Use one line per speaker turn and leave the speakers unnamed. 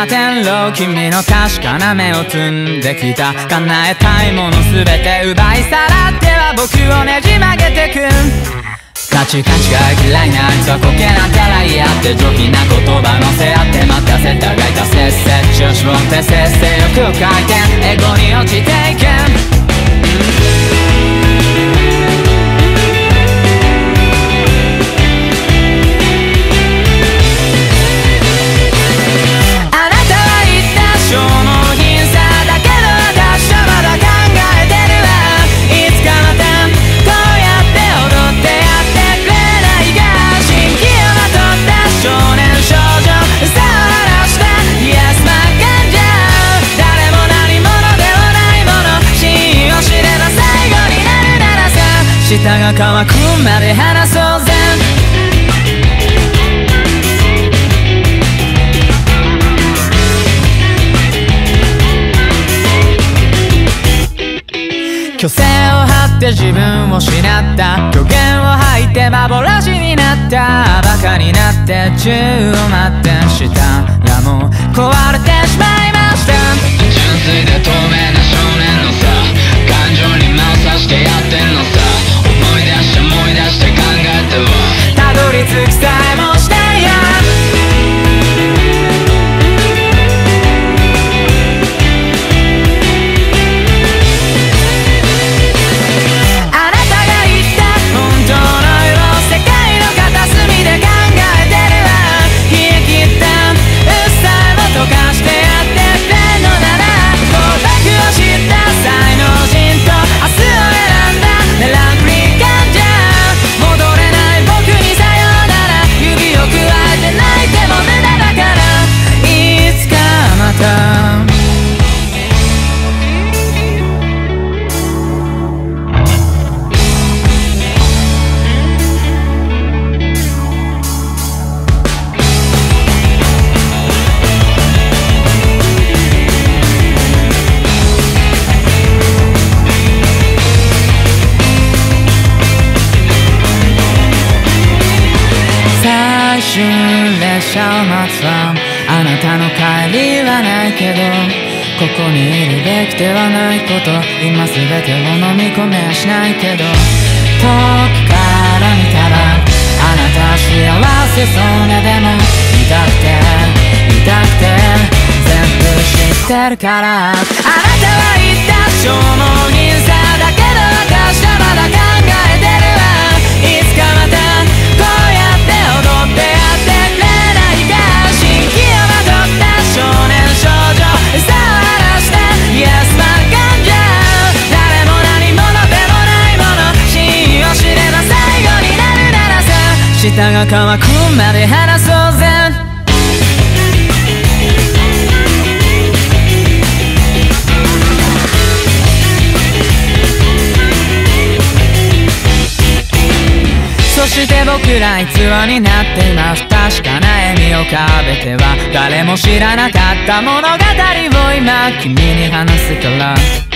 な天狼君の確かな目を摘んできた。叶えたいもの全て奪いさらっては僕をねじ曲げてく価値観違い嫌いなあいつはコケなたら嫌って上品な言葉乗せ合って待たせたがいたせっせ。調子をってせっせよく回転。エゴに落ちていけ舌が乾くまで話そうぜ。虚勢を張って自分を失った。虚言を吐いて幻になった。バカになって宙を待って。車を待つわあなたの帰りはないけどここにいるべきではないこと今全てを飲み込めはしないけど遠くから見たらあなた幸せそうねでも見たくて見たくて全部知ってるからあなたは言った消耗品舌が乾くまで話そうぜ。そして僕ら偽になってます。確かな笑みを浮かべては誰も知らなかった物語を今君に話すから。